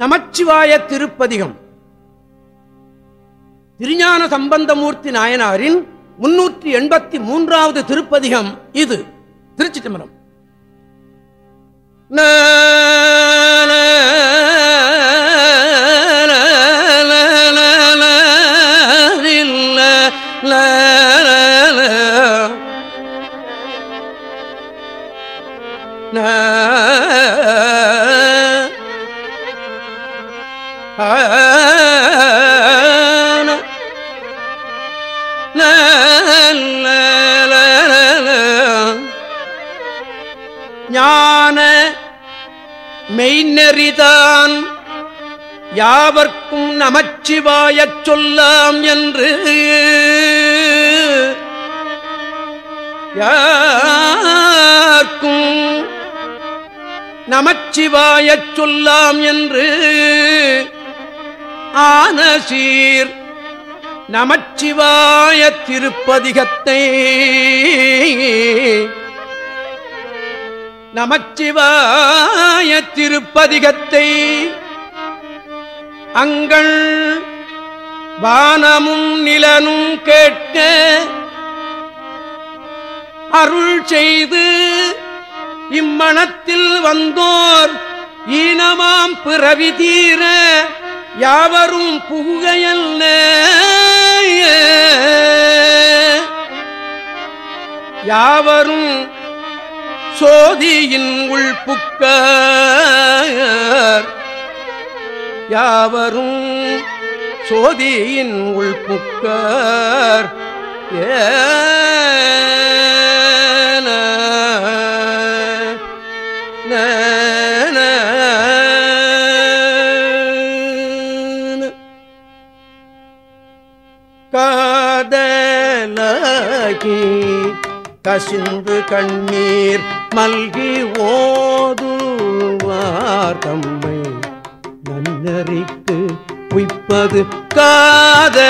நமச்சிவாய திருப்பதிகம். திருஞான சம்பந்தமூர்த்தி நாயனாரின் முன்னூற்றி எண்பத்தி மூன்றாவது திருப்பதிகம் இது. திருச்சி தம்பரம் ஞான மெய்நெறிதான் யாவர்க்கும் நமச்சிவாயச் சொல்லாம் என்று யார்க்கும் நமச்சிவாயச் சொல்லாம் என்று ஆனசீர் நமச்சிவாய திருப்பதிகத்தை. நமச்சிவாய திருப்பதிகத்தை அங்கள் வானமும் நிலனும் கேட்க அருள் செய்து இம்மணத்தில் வந்தோர் ஈனமாம் பிறவி தீர யாவரும் புகையல்ல யாவரும் சோதியின் உள்புக்க யாவரும் சோதியின் உள்புக்கர் ஏ காதலாகி கசிந்து கண்ணீர் மல்கி ஓதுவார் தம்மை. நன்னறிக்கு உய்ப்பது காதலாகி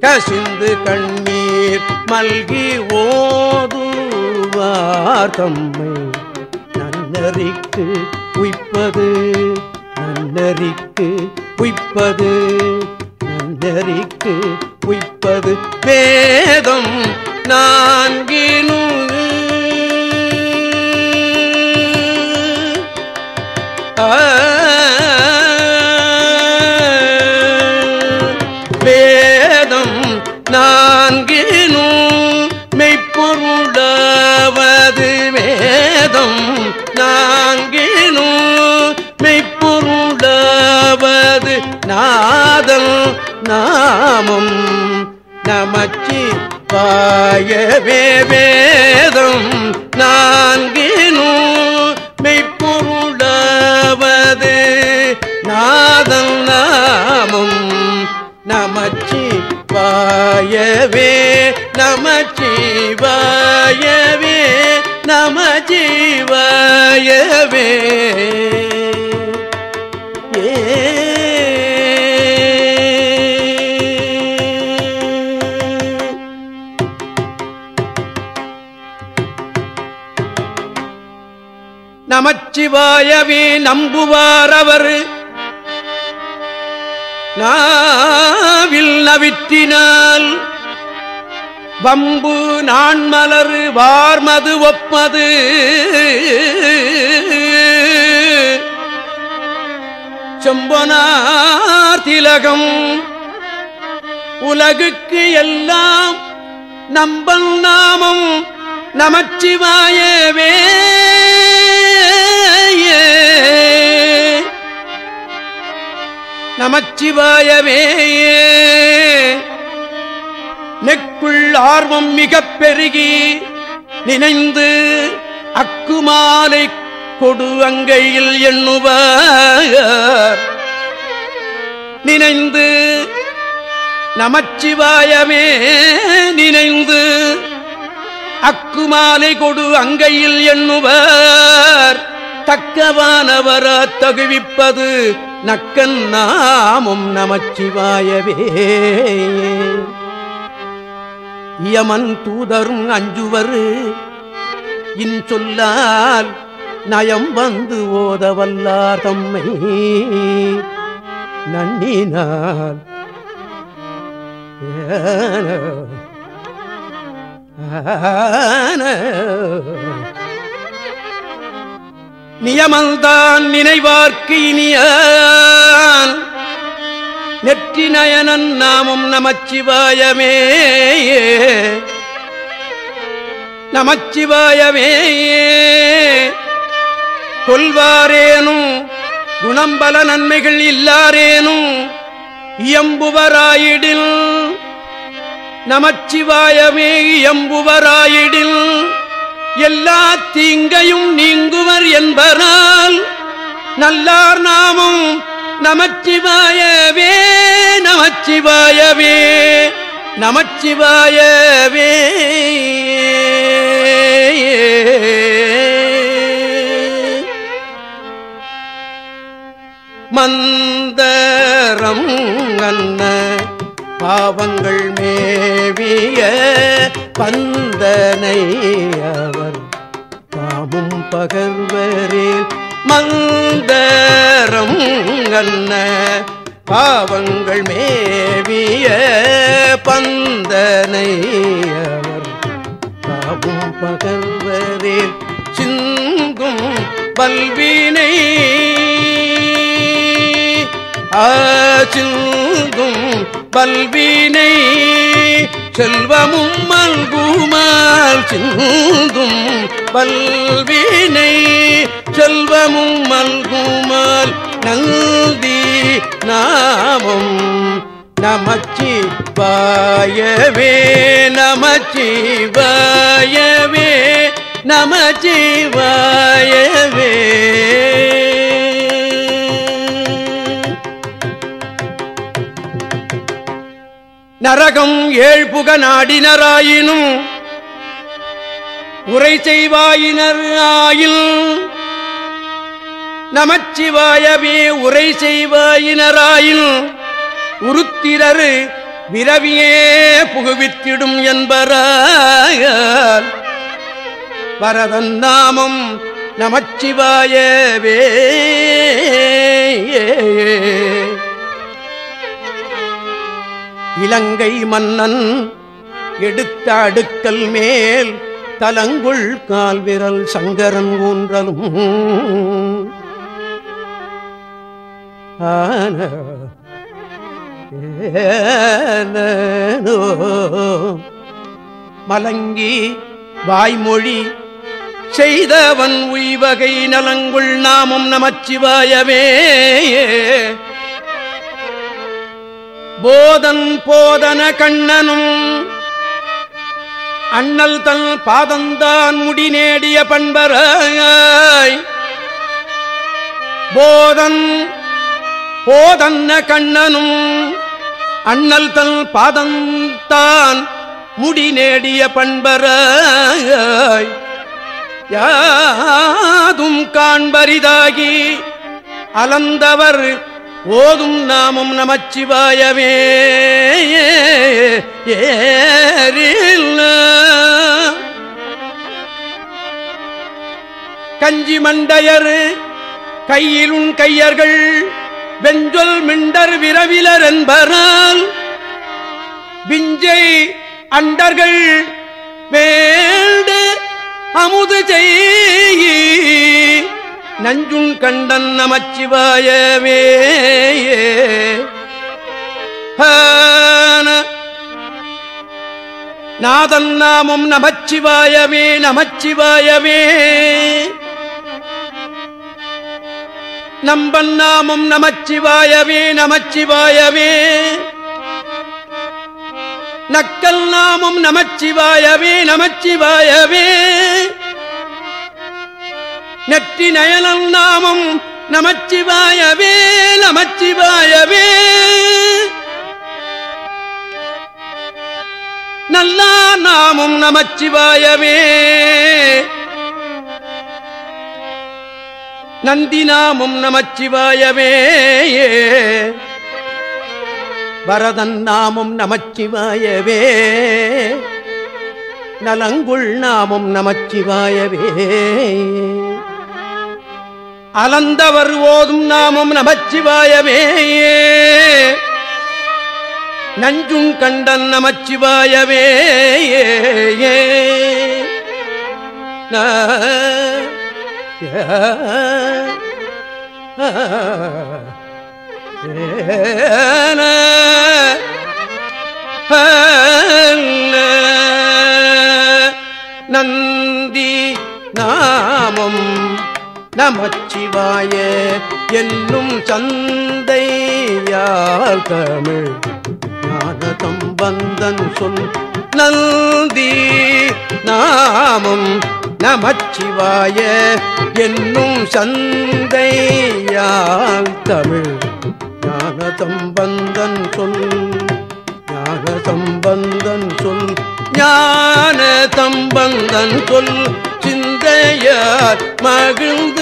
கசிந்து கண்ணீர் மல்கி ஓதுவார் தம்மை. நன்னறிக்கு உய்ப்பது நன்னறிக்கு உய்ப்பது. நெறிக்கு உய்ப்பது பேதம் நான்கே நாதம் நாமம் நமச்சி பாயவே வேதம் நான்கினும் மெய்ப்பொருளாவது நாதம் நாமம் நமச்சி பாயவே நமச்சிவாயவே நமச்சிவாயவே நமச்சிவாயவே நம்புவார் அவர் நாவில் நவிற்றினால் வம்பு நான்மலரு வார்மது ஒப்பது. செம்பனார் திலகம் உலகுக்கு எல்லாம் நம்பல் நாமம் நமச்சிவாயவே நமச்சிவாயவே நெக்குள் ஆர்வம் மிகப் பெருகி நினைந்து அக்குமாலை கொடு அங்கையில் எண்ணுவார். நினைந்து நமச்சிவாயமே. நினைந்து அக்குமாலை கொடு அங்கையில் எண்ணுவார். தக்கவானவர தகுவிப்பது நக்கன் நாமும் நமச்சிவாயவே. இயமன் தூதரும் அஞ்சுவர் இன்சொல்லால் நயம் வந்து ஓதவல்லார் தம்மை. நன்னினால் ஆன நியமல்தான் நினைவார்க்கு இனியான். நெற்றி நயனன் நாமும் நமச்சிவாயமே. நமச்சிவாயமே. கொல்வாரேனும் குணம்பல நன்மைகள் இல்லாரேனும் இயம்புவராயிடில். நமச்சிவாயமே இயம்புவராயிடில். எல்லா தீங்கையும் நல்லார் நாமும் நமச்சிவாயவே நமச்சிவாயவே நமச்சிவாயவே. மந்தரம் அன்ன பாவங்கள் மேவிய பந்தனை அவர் தாமும் பகர்வரேல் மந்தரம் அன்ன பாவங்கள் மேவிய பந்தனை அவர் தாமும் பகர்வரேல் சிங்கும் பல்வினை ஆச்சுங்கும் பல்வினை செல்வமும் மல்குமால் சிந்தும் பல்வினை செல்வமும் மல்குமால் நந்தி நாமம். நமச்சி வாயவே நமச்சி வாயவே நமச்சி வாயவே நரகம் ஏழ்புக நாடினராயினும் உரை செய்வாயினர் ஆயில். நமச்சிவாயவே உரை செய்வாயினராயில் உருத்திரரு விரவியே புகுவித்திடும் என்பராயால். பரதன் நாமம் நமச்சிவாயவே. இலங்கை மன்னன் எடுத்த அடுக்கல் மேல் தலங்குள் கால்விரல் சங்கரன் ஊன்றலும். மலங்கி வாய்மொழி செய்தவன் உய்வகை நலங்குள் நாமும் நமச்சிவாயவே. போதன் போதன கண்ணனும் அண்ணல் தன் பாதந்தான் முடி நேடிய பண்பராய். போதன் போதன்ன கண்ணனும் அண்ணல் தன் பாதந்தான் முடி நேடிய பண்பராய். யாதும் காண்பரிதாகி அலந்தவர் ஓதும் நாமும் நமச்சிவாயவே. ஏறில் கஞ்சி மண்டையர் கையிலுன் கையர்கள் வெஞ்சொல் மிண்டர் விரவிலர் என்பனால் விஞ்சை அண்டர்கள் வேண்டு அமுது செய் நஞ்சுன் கண்டன் நமச்சிவாயவே நாதன் நாமும் நமச்சிவாயவே நமச்சிவாயவே நம்பன் நாமும் நமச்சிவாயவே நமச்சிவாயவே நக்கல் நாமும் நமச்சிவாயவே நமச்சிவாயவே நெற்றி நயனல் நாமும் நமச்சிவாயவே நமச்சிவாயவே நல்லா நாமும் நமச்சிவாயவே நந்தி நாமும் நமச்சிவாயவே வரதன் நாமும் நமச்சிவாயவே. நலங்குள் நாமும் நமச்சிவாயவே. அலந்தவர் ஓதும் நாமும் நமச்சிவாயவே. நஞ்சும் கண்டன் நமச்சிவாயவே. நந்தி நாமம் நமச்சிவாய என்னும் சந்தையால் தமிழ் ஞானதம் வந்தன் சொல் நந்தி நாமம் நமச்சிவாய என்னும் சந்தையால் தமிழ். ஞான சம்பந்தன் சொல் ஞான சம்பந்தன் சொல் ஞான சம்பந்தன் சொல் சிந்தையார் மகிழ்ந்த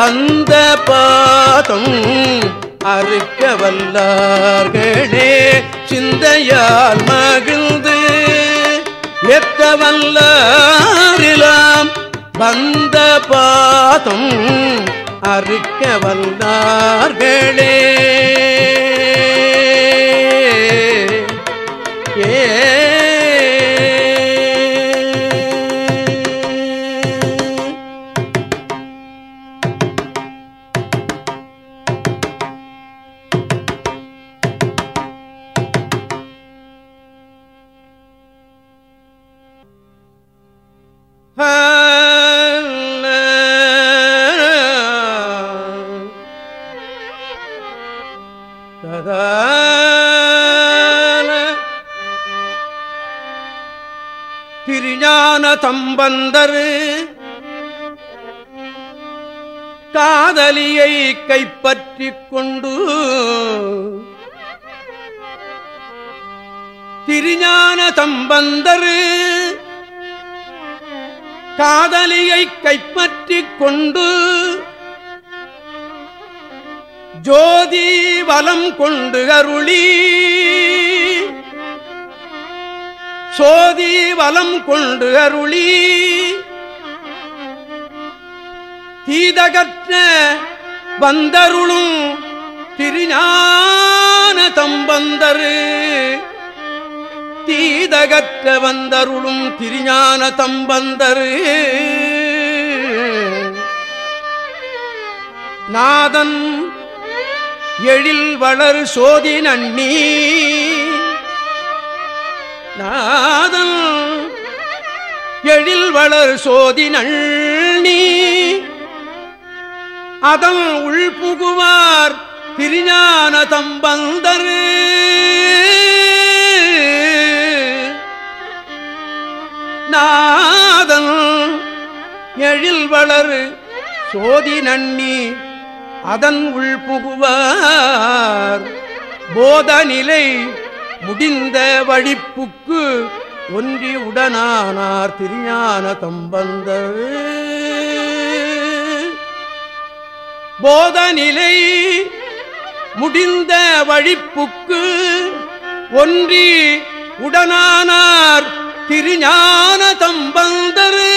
தந்த பாதம் அறுக்க வல்லார்களே சிந்தையால் மகிழ்ந்து எத்த எத்தவல்லாரிலாம் வந்த பாதம் அறுக்க வல்லார்களே. திருஞான காதலியை கைப்பற்றிக் கொண்டு திருஞான தம்பந்தர் காதலியை கைப்பற்றிக் கொண்டு ஜோதி வலம் கொண்டு அருளி சோதி வலம் கொண்டு அருளி. தீதகற்ற வந்தருளும் திருஞான தம்பந்தரு. தீதகற்ற வந்தருளும் திருஞான தம்பந்தரு. நாதன் எழில் வளர் சோதி நன்னி. நாதன் எழில் வளர் சோதி நன்னி அதன் உள்புகுவார் திருஞான தம்பந்தர். நாதன் எழில் வளர் சோதி நன்னி. அதன் உள் புகுவார் போத நிலை முடிந்த வழிப்புக்கு ஒன்றி உடனானார் திருஞான தம்பந்தர். போதநிலை முடிந்த வழிப்புக்கு ஒன்றி உடனானார் திருஞான தம்பந்தரு.